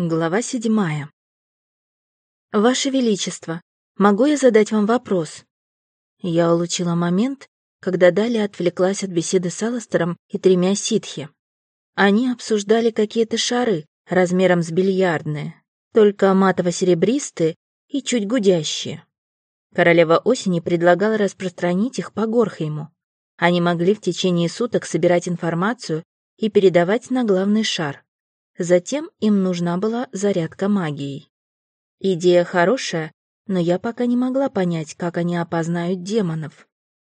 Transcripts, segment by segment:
Глава седьмая. «Ваше Величество, могу я задать вам вопрос?» Я улучила момент, когда Далия отвлеклась от беседы с Алластером и тремя ситхи. Они обсуждали какие-то шары размером с бильярдные, только матово-серебристые и чуть гудящие. Королева осени предлагала распространить их по Горхейму. Они могли в течение суток собирать информацию и передавать на главный шар. Затем им нужна была зарядка магией. Идея хорошая, но я пока не могла понять, как они опознают демонов,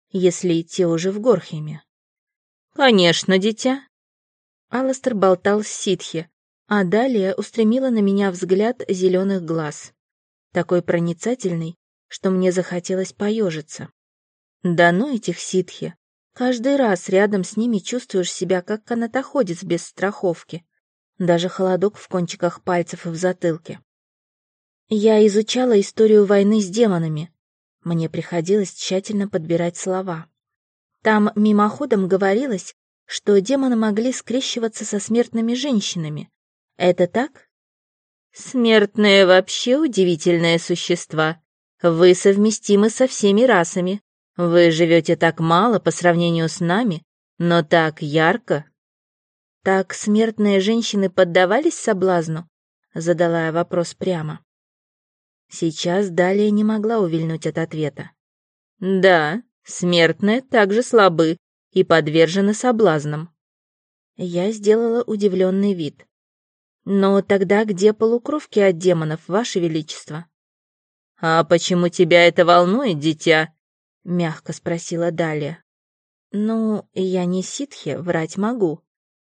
если те уже в Горхеме. «Конечно, дитя!» Алластер болтал с ситхи, а далее устремила на меня взгляд зеленых глаз. Такой проницательный, что мне захотелось поежиться. Да ну этих ситхи. Каждый раз рядом с ними чувствуешь себя как канатоходец без страховки даже холодок в кончиках пальцев и в затылке. Я изучала историю войны с демонами. Мне приходилось тщательно подбирать слова. Там мимоходом говорилось, что демоны могли скрещиваться со смертными женщинами. Это так? Смертные вообще удивительные существа. Вы совместимы со всеми расами. Вы живете так мало по сравнению с нами, но так ярко, «Так смертные женщины поддавались соблазну?» — задала я вопрос прямо. Сейчас Далее не могла увильнуть от ответа. «Да, смертные также слабы и подвержены соблазнам». Я сделала удивленный вид. «Но тогда где полукровки от демонов, Ваше Величество?» «А почему тебя это волнует, дитя?» — мягко спросила Далия. «Ну, я не ситхи, врать могу.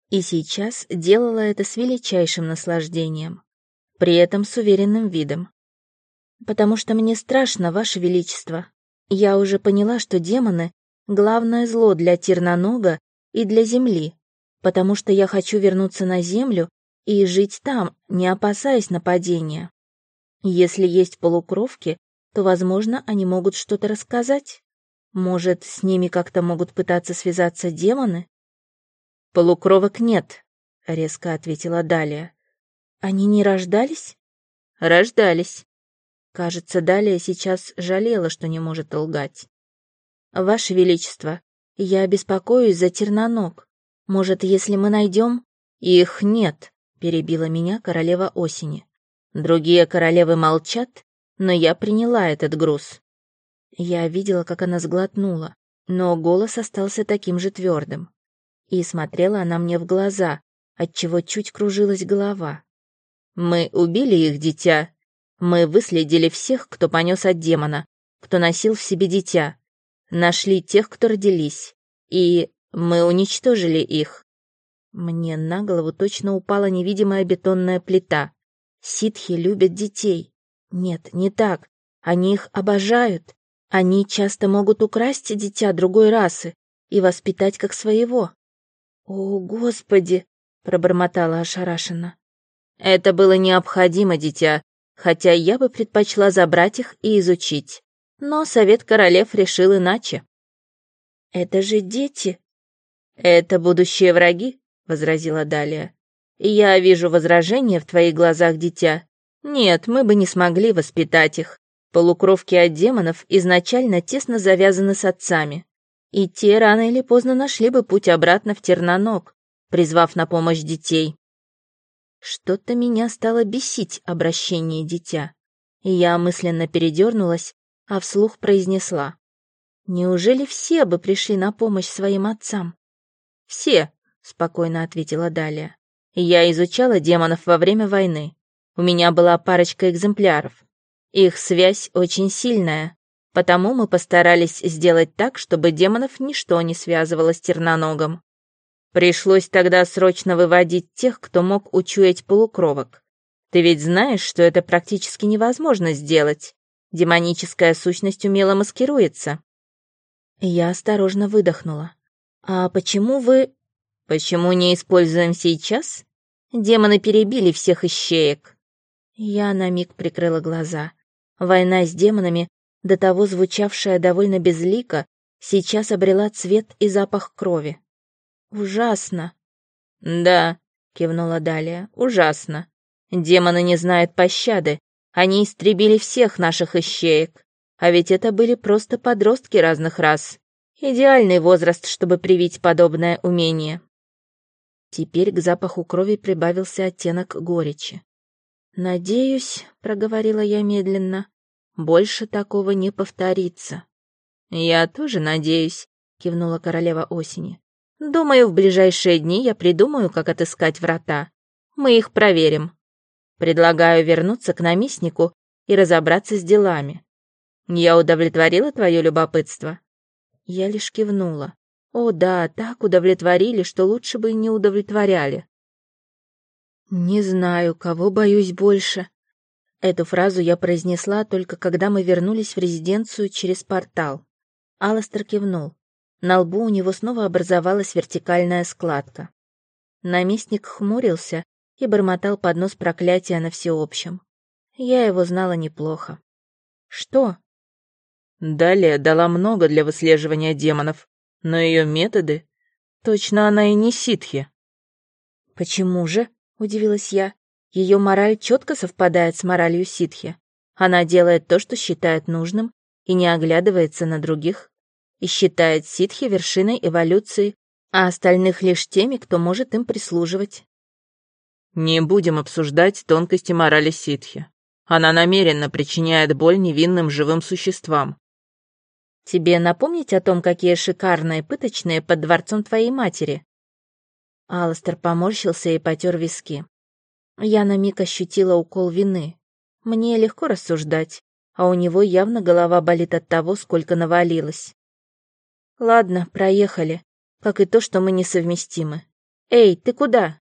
И сейчас делала это с величайшим наслаждением, при этом с уверенным видом. «Потому что мне страшно, Ваше Величество. Я уже поняла, что демоны — главное зло для Тернонога и для Земли, потому что я хочу вернуться на Землю и жить там, не опасаясь нападения. Если есть полукровки, то, возможно, они могут что-то рассказать. Может, с ними как-то могут пытаться связаться демоны? «Полукровок нет», — резко ответила Далия. «Они не рождались?» «Рождались». Кажется, Далия сейчас жалела, что не может лгать. «Ваше Величество, я беспокоюсь за терноног. Может, если мы найдем...» «Их нет», — перебила меня королева осени. «Другие королевы молчат, но я приняла этот груз». Я видела, как она сглотнула, но голос остался таким же твердым. И смотрела она мне в глаза, отчего чуть кружилась голова. «Мы убили их, дитя. Мы выследили всех, кто понес от демона, кто носил в себе дитя. Нашли тех, кто родились. И мы уничтожили их». Мне на голову точно упала невидимая бетонная плита. Ситхи любят детей. Нет, не так. Они их обожают. Они часто могут украсть дитя другой расы и воспитать как своего. «О, Господи!» — пробормотала ошарашенно. «Это было необходимо, дитя, хотя я бы предпочла забрать их и изучить. Но совет королев решил иначе». «Это же дети!» «Это будущие враги», — возразила Далия. «Я вижу возражение в твоих глазах, дитя. Нет, мы бы не смогли воспитать их. Полукровки от демонов изначально тесно завязаны с отцами. И те рано или поздно нашли бы путь обратно в Терноног, призвав на помощь детей. Что-то меня стало бесить обращение дитя, и я мысленно передернулась, а вслух произнесла. Неужели все бы пришли на помощь своим отцам? «Все», — спокойно ответила Далия. «Я изучала демонов во время войны. У меня была парочка экземпляров. Их связь очень сильная. Потому мы постарались сделать так, чтобы демонов ничто не связывало с терноногом. Пришлось тогда срочно выводить тех, кто мог учуять полукровок. Ты ведь знаешь, что это практически невозможно сделать. Демоническая сущность умело маскируется. Я осторожно выдохнула. «А почему вы...» «Почему не используем сейчас?» Демоны перебили всех ищеек. Я на миг прикрыла глаза. Война с демонами до того звучавшая довольно безлико, сейчас обрела цвет и запах крови. «Ужасно!» «Да», — кивнула Далия, — «ужасно. Демоны не знают пощады. Они истребили всех наших ищеек. А ведь это были просто подростки разных рас. Идеальный возраст, чтобы привить подобное умение. Теперь к запаху крови прибавился оттенок горечи. «Надеюсь», — проговорила я медленно, — «больше такого не повторится». «Я тоже надеюсь», — кивнула королева осени. «Думаю, в ближайшие дни я придумаю, как отыскать врата. Мы их проверим. Предлагаю вернуться к наместнику и разобраться с делами. Я удовлетворила твое любопытство?» Я лишь кивнула. О да, так удовлетворили, что лучше бы и не удовлетворяли. «Не знаю, кого боюсь больше». Эту фразу я произнесла только когда мы вернулись в резиденцию через портал. Алластер кивнул. На лбу у него снова образовалась вертикальная складка. Наместник хмурился и бормотал под нос проклятия на всеобщем. Я его знала неплохо. «Что?» Далее дала много для выслеживания демонов, но ее методы... Точно она и не ситхи. «Почему же?» — удивилась я. «Ее мораль четко совпадает с моралью ситхи. Она делает то, что считает нужным, и не оглядывается на других, и считает ситхи вершиной эволюции, а остальных лишь теми, кто может им прислуживать». «Не будем обсуждать тонкости морали ситхи. Она намеренно причиняет боль невинным живым существам, Тебе напомнить о том, какие шикарные пыточные под дворцом твоей матери?» Алластер поморщился и потер виски. Я на миг ощутила укол вины. Мне легко рассуждать, а у него явно голова болит от того, сколько навалилось. «Ладно, проехали, как и то, что мы несовместимы. Эй, ты куда?»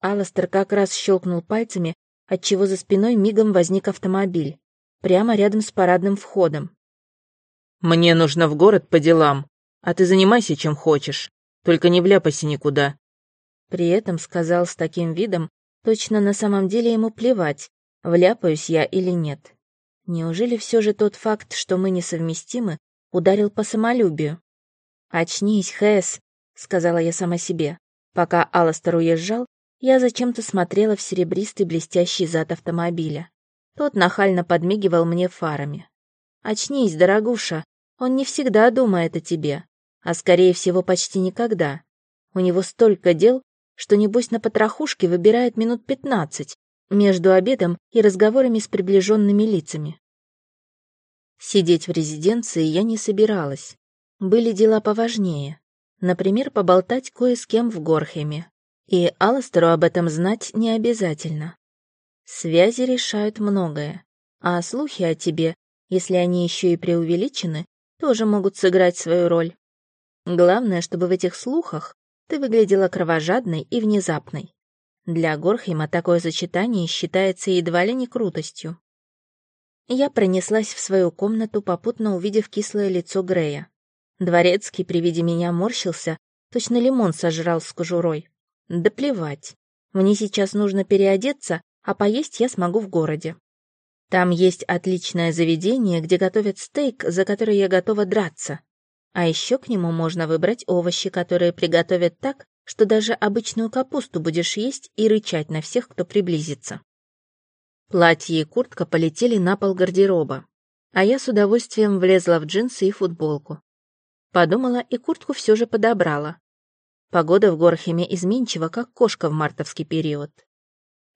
Алластер как раз щелкнул пальцами, отчего за спиной мигом возник автомобиль, прямо рядом с парадным входом. «Мне нужно в город по делам, а ты занимайся чем хочешь, только не вляпайся никуда». При этом сказал с таким видом, точно на самом деле ему плевать, вляпаюсь я или нет. Неужели все же тот факт, что мы несовместимы, ударил по самолюбию? «Очнись, Хэс», — сказала я сама себе. Пока Алластер уезжал, я зачем-то смотрела в серебристый блестящий зад автомобиля. Тот нахально подмигивал мне фарами. «Очнись, дорогуша, он не всегда думает о тебе, а скорее всего почти никогда. У него столько дел, что небось на потрохушке выбирает минут пятнадцать между обедом и разговорами с приближенными лицами. Сидеть в резиденции я не собиралась. Были дела поважнее. Например, поболтать кое с кем в Горхеме. И Алластеру об этом знать не обязательно. Связи решают многое, а слухи о тебе, если они еще и преувеличены, тоже могут сыграть свою роль. Главное, чтобы в этих слухах ты выглядела кровожадной и внезапной. Для Горхейма такое сочетание считается едва ли не крутостью. Я пронеслась в свою комнату, попутно увидев кислое лицо Грея. Дворецкий при виде меня морщился, точно лимон сожрал с кожурой. Да плевать. Мне сейчас нужно переодеться, а поесть я смогу в городе. Там есть отличное заведение, где готовят стейк, за который я готова драться. А еще к нему можно выбрать овощи, которые приготовят так, что даже обычную капусту будешь есть и рычать на всех, кто приблизится. Платье и куртка полетели на пол гардероба, а я с удовольствием влезла в джинсы и футболку. Подумала и куртку все же подобрала. Погода в Горхеме изменчива, как кошка в мартовский период.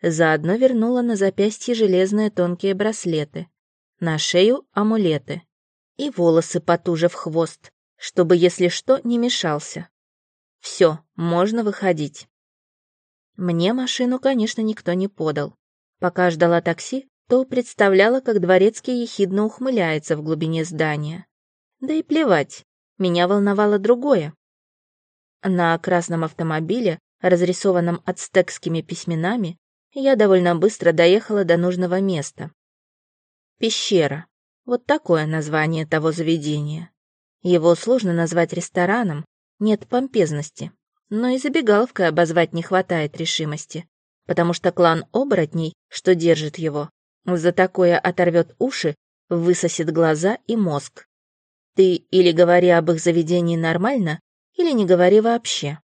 Заодно вернула на запястье железные тонкие браслеты, на шею амулеты и волосы потуже в хвост, чтобы, если что, не мешался. Все, можно выходить. Мне машину, конечно, никто не подал. Пока ждала такси, то представляла, как дворецкий ехидно ухмыляется в глубине здания. Да и плевать, меня волновало другое. На красном автомобиле, разрисованном ацтекскими письменами, я довольно быстро доехала до нужного места. Пещера. Вот такое название того заведения. Его сложно назвать рестораном, нет помпезности. Но и забегаловкой обозвать не хватает решимости, потому что клан оборотней, что держит его, за такое оторвет уши, высосет глаза и мозг. Ты или говори об их заведении нормально, или не говори вообще.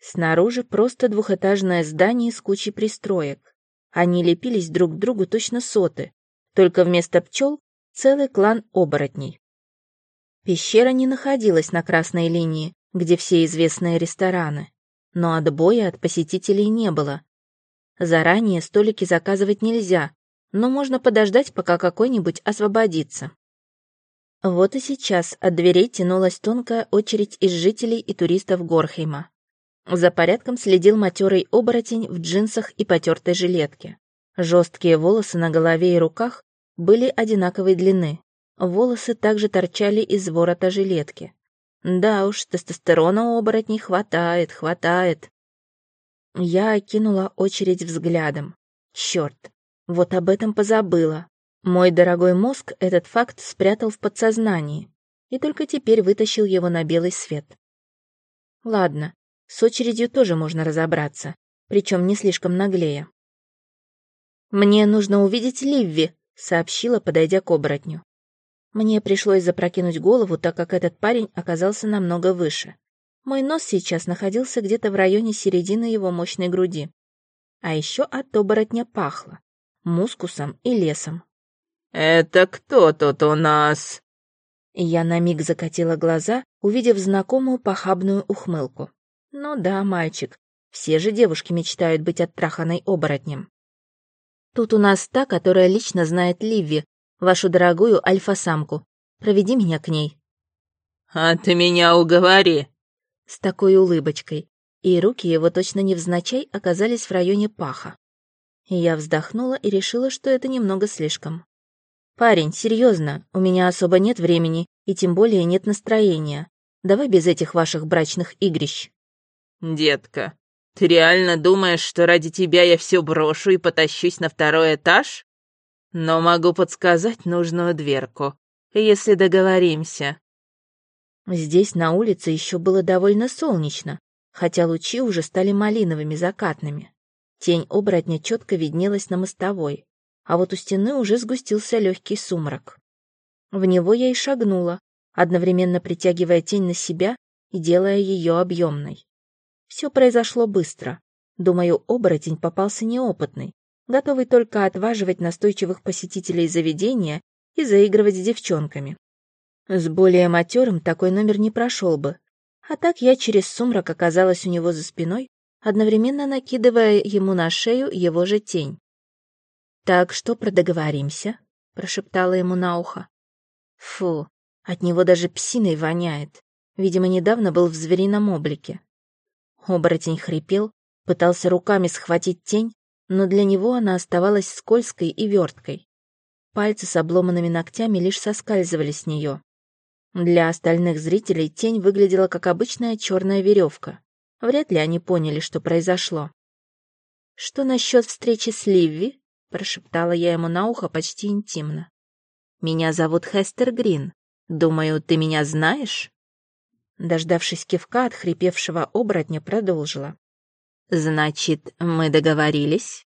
Снаружи просто двухэтажное здание с кучей пристроек. Они лепились друг к другу точно соты, только вместо пчел целый клан оборотней. Пещера не находилась на красной линии, где все известные рестораны, но отбоя от посетителей не было. Заранее столики заказывать нельзя, но можно подождать, пока какой-нибудь освободится. Вот и сейчас от дверей тянулась тонкая очередь из жителей и туристов Горхейма. За порядком следил матерый оборотень в джинсах и потертой жилетке. Жесткие волосы на голове и руках были одинаковой длины. Волосы также торчали из ворота жилетки. Да уж, тестостерона у оборотней хватает, хватает. Я окинула очередь взглядом. Черт, вот об этом позабыла. Мой дорогой мозг этот факт спрятал в подсознании и только теперь вытащил его на белый свет. Ладно, с очередью тоже можно разобраться, причем не слишком наглее. «Мне нужно увидеть Ливви», — сообщила, подойдя к оборотню. Мне пришлось запрокинуть голову, так как этот парень оказался намного выше. Мой нос сейчас находился где-то в районе середины его мощной груди. А еще от оборотня пахло мускусом и лесом. «Это кто тут у нас?» Я на миг закатила глаза, увидев знакомую похабную ухмылку. «Ну да, мальчик, все же девушки мечтают быть оттраханной оборотнем». «Тут у нас та, которая лично знает Ливи, вашу дорогую альфа-самку. Проведи меня к ней». «А ты меня уговори!» С такой улыбочкой, и руки его точно невзначай оказались в районе паха. Я вздохнула и решила, что это немного слишком. «Парень, серьезно, у меня особо нет времени, и тем более нет настроения. Давай без этих ваших брачных игрищ». «Детка, ты реально думаешь, что ради тебя я все брошу и потащусь на второй этаж? Но могу подсказать нужную дверку, если договоримся». Здесь на улице еще было довольно солнечно, хотя лучи уже стали малиновыми закатными. Тень оборотня четко виднелась на мостовой, а вот у стены уже сгустился легкий сумрак. В него я и шагнула, одновременно притягивая тень на себя и делая ее объемной. Все произошло быстро. Думаю, оборотень попался неопытный, готовый только отваживать настойчивых посетителей заведения и заигрывать с девчонками. С более матерым такой номер не прошел бы. А так я через сумрак оказалась у него за спиной одновременно накидывая ему на шею его же тень. «Так что продоговоримся?» — прошептала ему на ухо. «Фу, от него даже псиной воняет. Видимо, недавно был в зверином облике». Оборотень хрипел, пытался руками схватить тень, но для него она оставалась скользкой и верткой. Пальцы с обломанными ногтями лишь соскальзывали с нее. Для остальных зрителей тень выглядела как обычная черная веревка. Вряд ли они поняли, что произошло. «Что насчет встречи с Ливи?» — прошептала я ему на ухо почти интимно. «Меня зовут Хестер Грин. Думаю, ты меня знаешь?» Дождавшись кивка от хрипевшего оборотня, продолжила. «Значит, мы договорились?»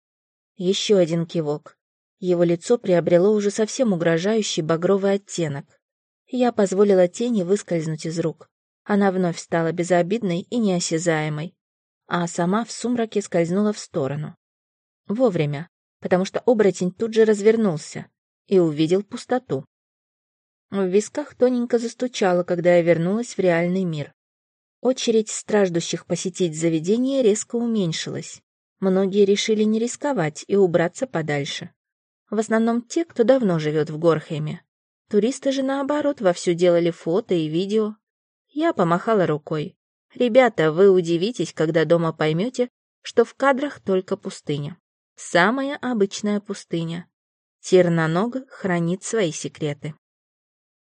Еще один кивок. Его лицо приобрело уже совсем угрожающий багровый оттенок. Я позволила тени выскользнуть из рук. Она вновь стала безобидной и неосязаемой, а сама в сумраке скользнула в сторону. Вовремя, потому что оборотень тут же развернулся и увидел пустоту. В висках тоненько застучало, когда я вернулась в реальный мир. Очередь страждущих посетить заведение резко уменьшилась. Многие решили не рисковать и убраться подальше. В основном те, кто давно живет в Горхеме. Туристы же, наоборот, вовсю делали фото и видео, я помахала рукой. «Ребята, вы удивитесь, когда дома поймете, что в кадрах только пустыня. Самая обычная пустыня. Терноног хранит свои секреты».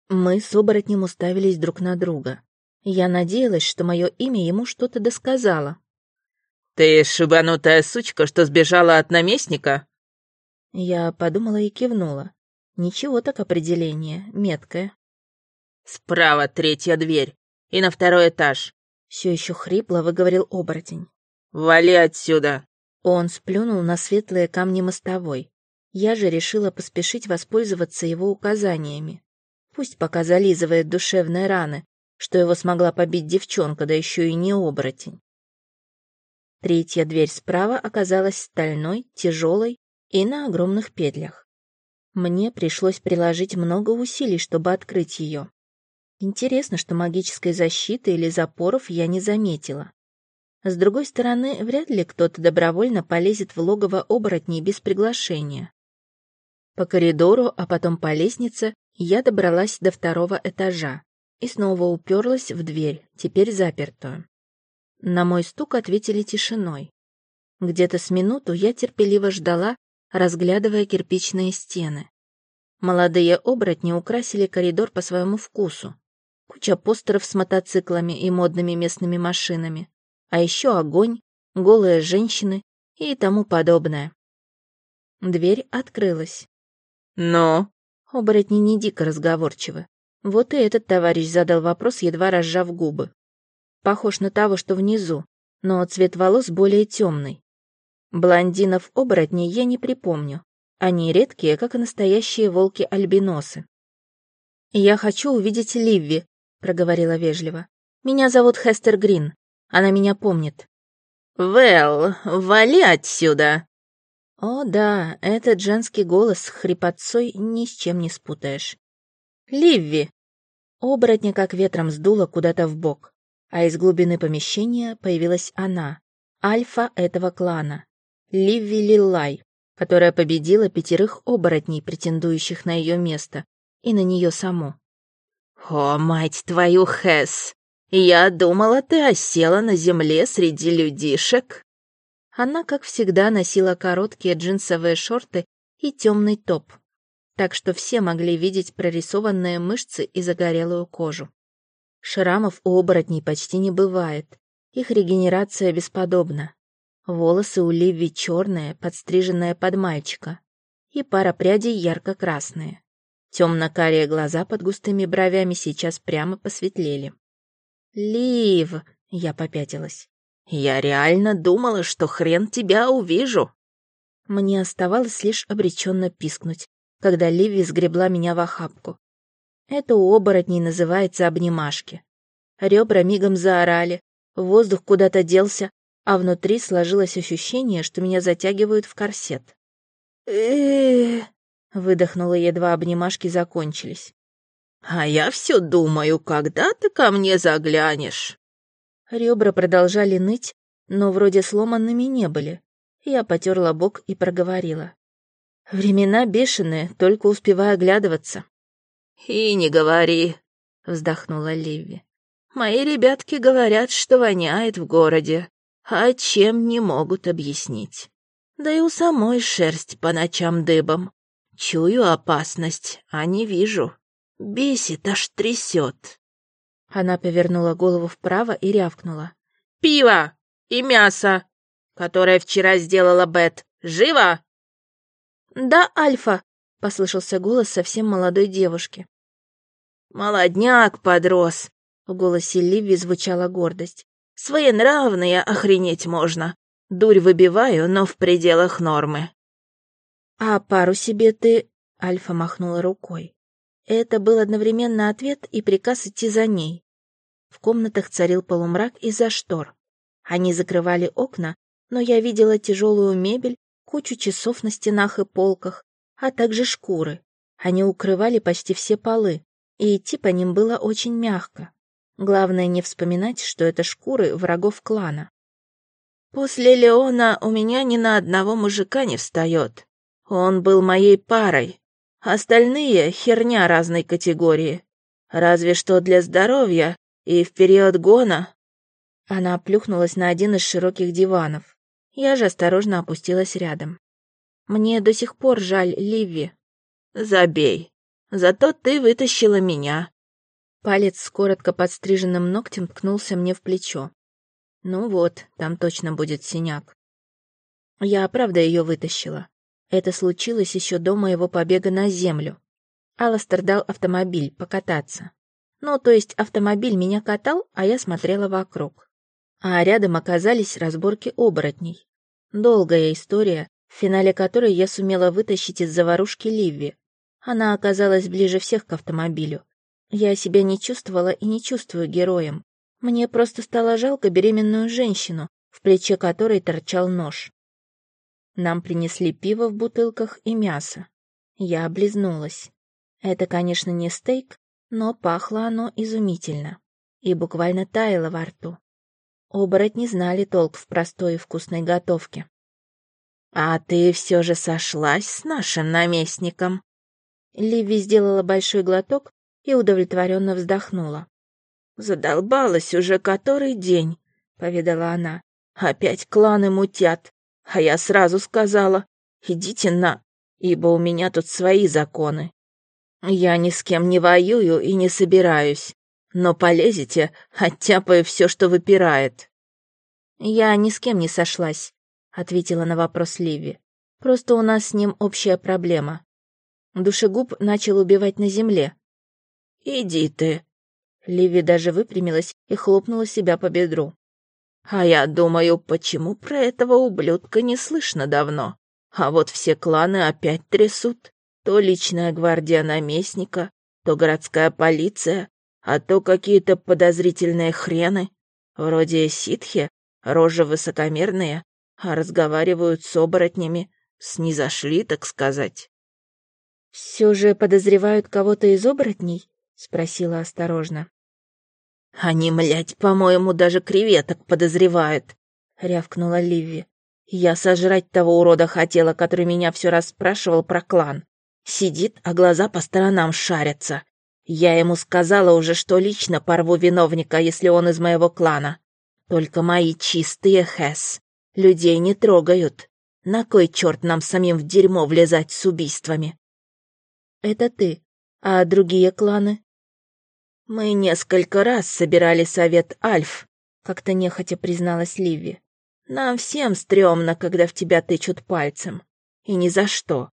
Мы с оборотнем уставились друг на друга. Я надеялась, что мое имя ему что-то досказало. «Ты шибанутая сучка, что сбежала от наместника?» Я подумала и кивнула. Ничего так определение, меткое. «Справа третья дверь и на второй этаж. Все еще хрипло выговорил оборотень. «Вали отсюда!» Он сплюнул на светлые камни мостовой. Я же решила поспешить воспользоваться его указаниями. Пусть пока зализывает душевные раны, что его смогла побить девчонка, да еще и не оборотень. Третья дверь справа оказалась стальной, тяжелой и на огромных петлях. Мне пришлось приложить много усилий, чтобы открыть ее. Интересно, что магической защиты или запоров я не заметила. С другой стороны, вряд ли кто-то добровольно полезет в логово оборотней без приглашения. По коридору, а потом по лестнице я добралась до второго этажа и снова уперлась в дверь, теперь запертую. На мой стук ответили тишиной. Где-то с минуту я терпеливо ждала, разглядывая кирпичные стены. Молодые оборотни украсили коридор по своему вкусу. Куча постеров с мотоциклами и модными местными машинами а еще огонь, голые женщины и тому подобное. Дверь открылась. «Но?» Оборотни не дико разговорчивы. Вот и этот товарищ задал вопрос, едва разжав губы. Похож на того, что внизу, но цвет волос более темный. Блондинов-оборотней я не припомню. Они редкие, как и настоящие волки-альбиносы. «Я хочу увидеть Ливви», — проговорила вежливо. «Меня зовут Хестер Грин. Она меня помнит. «Вэл, вали отсюда!» О да, этот женский голос с хрипотцой ни с чем не спутаешь. «Ливви!» Оборотня как ветром сдуло куда-то в бок, а из глубины помещения появилась она, альфа этого клана, Ливви Лиллай, которая победила пятерых оборотней, претендующих на ее место, и на нее саму. «О, мать твою, Хэс! «Я думала, ты осела на земле среди людишек». Она, как всегда, носила короткие джинсовые шорты и темный топ, так что все могли видеть прорисованные мышцы и загорелую кожу. Шрамов у оборотней почти не бывает, их регенерация бесподобна. Волосы у Ливи черные, подстриженные под мальчика, и пара прядей ярко-красные. Темно-карие глаза под густыми бровями сейчас прямо посветлели. «Лив!» — я попятилась. «Я реально думала, что хрен тебя увижу!» Мне оставалось лишь обреченно пискнуть, когда Ливи сгребла меня в охапку. Это у оборотней называется обнимашки. Ребра мигом заорали, воздух куда-то делся, а внутри сложилось ощущение, что меня затягивают в корсет. э выдохнула, едва обнимашки закончились. А я все думаю, когда ты ко мне заглянешь. Ребра продолжали ныть, но вроде сломанными не были. Я потерла бок и проговорила. Времена бешеные, только успеваю оглядываться. И не говори, вздохнула Ливи. Мои ребятки говорят, что воняет в городе, а чем не могут объяснить. Да и у самой шерсть по ночам дыбом. Чую опасность, а не вижу. Бесит, аж трясет. Она повернула голову вправо и рявкнула. «Пиво и мясо, которое вчера сделала Бет. Живо?» «Да, Альфа», — послышался голос совсем молодой девушки. «Молодняк подрос», — в голосе Ливи звучала гордость. «Своенравные охренеть можно. Дурь выбиваю, но в пределах нормы». «А пару себе ты...» — Альфа махнула рукой. Это был одновременно ответ и приказ идти за ней. В комнатах царил полумрак из-за штор. Они закрывали окна, но я видела тяжелую мебель, кучу часов на стенах и полках, а также шкуры. Они укрывали почти все полы, и идти по ним было очень мягко. Главное не вспоминать, что это шкуры врагов клана. «После Леона у меня ни на одного мужика не встает. Он был моей парой», Остальные — херня разной категории. Разве что для здоровья и в период гона. Она плюхнулась на один из широких диванов. Я же осторожно опустилась рядом. Мне до сих пор жаль Ливи. Забей. Зато ты вытащила меня. Палец с коротко подстриженным ногтем ткнулся мне в плечо. Ну вот, там точно будет синяк. Я правда ее вытащила. Это случилось еще до моего побега на землю. Алластер дал автомобиль покататься. Ну, то есть автомобиль меня катал, а я смотрела вокруг. А рядом оказались разборки оборотней. Долгая история, в финале которой я сумела вытащить из заварушки Ливи. Она оказалась ближе всех к автомобилю. Я себя не чувствовала и не чувствую героем. Мне просто стало жалко беременную женщину, в плече которой торчал нож. Нам принесли пиво в бутылках и мясо. Я облизнулась. Это, конечно, не стейк, но пахло оно изумительно и буквально таяло во рту. Оборотни знали толк в простой и вкусной готовке. «А ты все же сошлась с нашим наместником?» Ливи сделала большой глоток и удовлетворенно вздохнула. «Задолбалась уже который день», — поведала она. «Опять кланы мутят. А я сразу сказала, идите на, ибо у меня тут свои законы. Я ни с кем не воюю и не собираюсь, но полезете, оттяпаю все, что выпирает». «Я ни с кем не сошлась», — ответила на вопрос Ливи. «Просто у нас с ним общая проблема. Душегуб начал убивать на земле». «Иди ты». Ливи даже выпрямилась и хлопнула себя по бедру. «А я думаю, почему про этого ублюдка не слышно давно? А вот все кланы опять трясут. То личная гвардия наместника, то городская полиция, а то какие-то подозрительные хрены, вроде ситхи, рожи высокомерные, а разговаривают с оборотнями, снизошли, так сказать. «Все же подозревают кого-то из оборотней?» — спросила осторожно. «Они, млять, по-моему, даже креветок подозревают», — рявкнула Ливи. «Я сожрать того урода хотела, который меня все раз спрашивал про клан. Сидит, а глаза по сторонам шарятся. Я ему сказала уже, что лично порву виновника, если он из моего клана. Только мои чистые хэс. Людей не трогают. На кой черт нам самим в дерьмо влезать с убийствами? Это ты. А другие кланы? Мы несколько раз собирали совет Альф, как-то нехотя призналась Ливи. Нам всем стрёмно, когда в тебя тычут пальцем. И ни за что.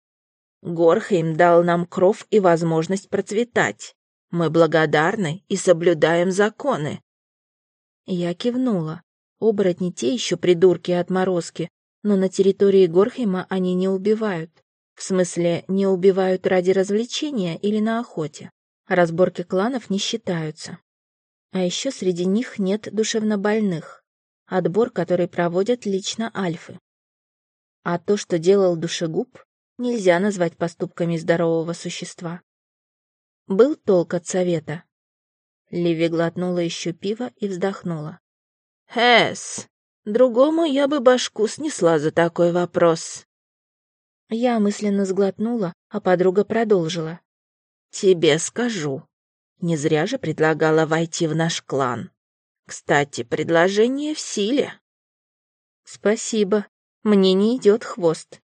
Горхейм дал нам кров и возможность процветать. Мы благодарны и соблюдаем законы». Я кивнула. Оборотни те еще придурки отморозки, но на территории Горхейма они не убивают. В смысле, не убивают ради развлечения или на охоте. Разборки кланов не считаются. А еще среди них нет душевнобольных. Отбор, который проводят лично альфы. А то, что делал душегуб, нельзя назвать поступками здорового существа. Был толк от совета. Ливи глотнула еще пиво и вздохнула. «Эс, другому я бы башку снесла за такой вопрос». Я мысленно сглотнула, а подруга продолжила. «Тебе скажу. Не зря же предлагала войти в наш клан. Кстати, предложение в силе». «Спасибо. Мне не идет хвост».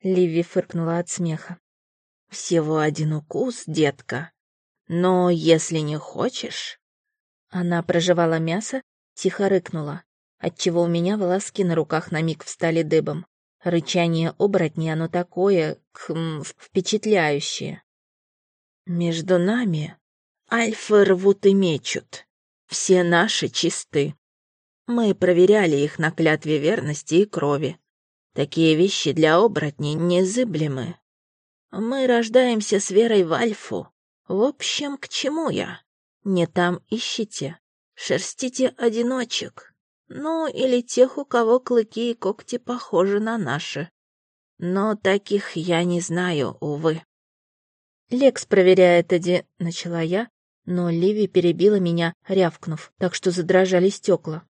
Ливи фыркнула от смеха. Всего один укус, детка. Но если не хочешь...» Она прожевала мясо, тихо рыкнула, отчего у меня волоски на руках на миг встали дыбом. Рычание оборотни оно такое, кхм, впечатляющее. «Между нами альфы рвут и мечут. Все наши чисты. Мы проверяли их на клятве верности и крови. Такие вещи для оборотней незыблемы. Мы рождаемся с верой в Альфу. В общем, к чему я? Не там ищите. Шерстите одиночек. Ну, или тех, у кого клыки и когти похожи на наши. Но таких я не знаю, увы. «Лекс проверяет, Эдди», — начала я, но Ливи перебила меня, рявкнув, так что задрожали стекла.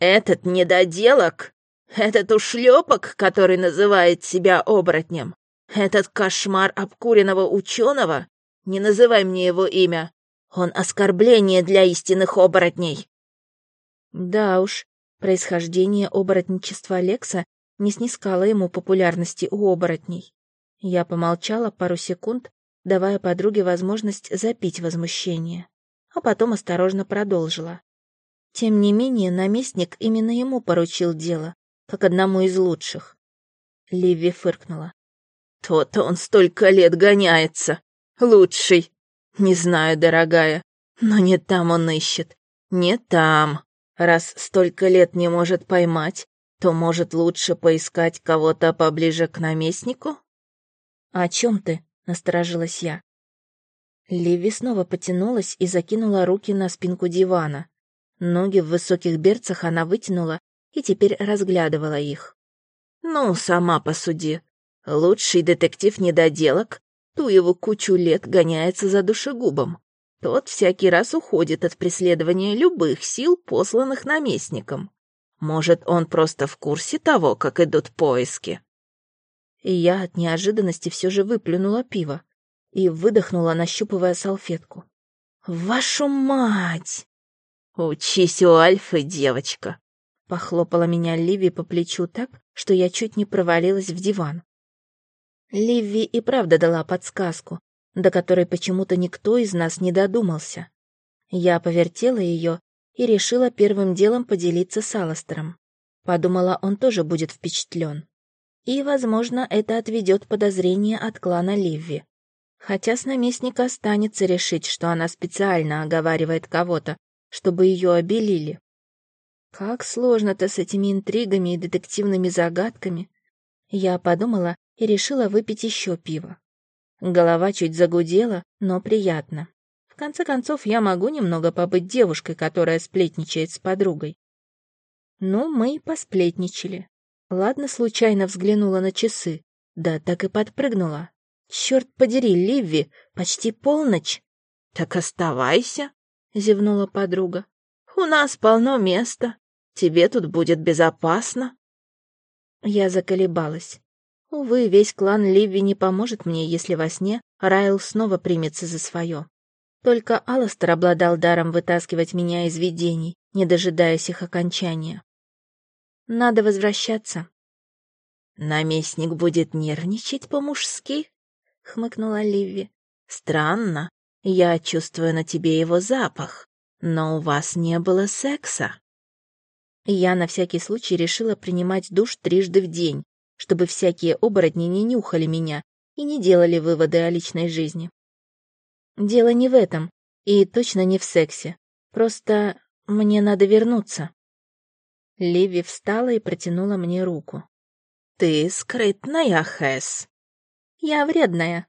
«Этот недоделок, этот ушлепок, который называет себя оборотнем, этот кошмар обкуренного ученого, не называй мне его имя, он оскорбление для истинных оборотней. Да уж, происхождение оборотничества Алекса не снискало ему популярности у оборотней. Я помолчала пару секунд, давая подруге возможность запить возмущение, а потом осторожно продолжила. Тем не менее, наместник именно ему поручил дело, как одному из лучших. Ливи фыркнула. То-то он столько лет гоняется. Лучший. Не знаю, дорогая, но не там он ищет. Не там. Раз столько лет не может поймать, то, может, лучше поискать кого-то поближе к наместнику? «О чем ты?» — насторожилась я. Ливи снова потянулась и закинула руки на спинку дивана. Ноги в высоких берцах она вытянула и теперь разглядывала их. «Ну, сама посуди. Лучший детектив недоделок ту его кучу лет гоняется за душегубом. Тот всякий раз уходит от преследования любых сил, посланных наместником. Может, он просто в курсе того, как идут поиски?» И я от неожиданности все же выплюнула пиво и выдохнула, нащупывая салфетку. «Вашу мать!» «Учись у Альфы, девочка!» Похлопала меня Ливи по плечу так, что я чуть не провалилась в диван. Ливи и правда дала подсказку, до которой почему-то никто из нас не додумался. Я повертела ее и решила первым делом поделиться с Аластером. Подумала, он тоже будет впечатлен. И, возможно, это отведет подозрение от клана Ливи. Хотя с наместника останется решить, что она специально оговаривает кого-то, чтобы ее обелили. Как сложно-то с этими интригами и детективными загадками. Я подумала и решила выпить еще пиво. Голова чуть загудела, но приятно. В конце концов, я могу немного побыть девушкой, которая сплетничает с подругой. Ну, мы и посплетничали. Ладно, случайно взглянула на часы. Да, так и подпрыгнула. Черт подери, Ливи, почти полночь. Так оставайся, зевнула подруга. У нас полно места. Тебе тут будет безопасно. Я заколебалась. Увы, весь клан Ливи не поможет мне, если во сне Райл снова примется за свое. Только Алластер обладал даром вытаскивать меня из видений, не дожидаясь их окончания. Надо возвращаться. Наместник будет нервничать по-мужски, хмыкнула Ливи. Странно. Я чувствую на тебе его запах, но у вас не было секса. Я на всякий случай решила принимать душ трижды в день, чтобы всякие оборотни не нюхали меня и не делали выводы о личной жизни. Дело не в этом, и точно не в сексе. Просто мне надо вернуться. Ливи встала и протянула мне руку. «Ты скрытная, Хэс». «Я вредная».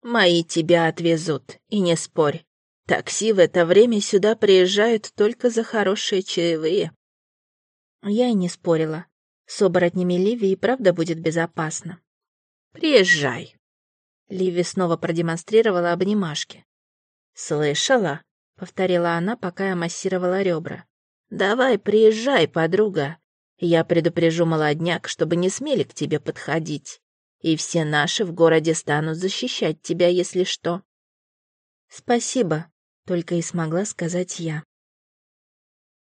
«Мои тебя отвезут, и не спорь. Такси в это время сюда приезжают только за хорошие чаевые». Я и не спорила. С оборотнями Ливи и правда будет безопасно. «Приезжай». Ливи снова продемонстрировала обнимашки. «Слышала?» — повторила она, пока я массировала ребра. «Давай, приезжай, подруга. Я предупрежу молодняк, чтобы не смели к тебе подходить. И все наши в городе станут защищать тебя, если что». «Спасибо», — только и смогла сказать я.